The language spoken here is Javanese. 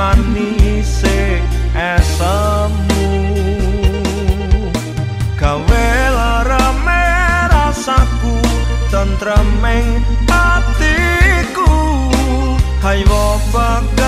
manise esemu gawe lara merasaku tentreming atiku. Hayo bak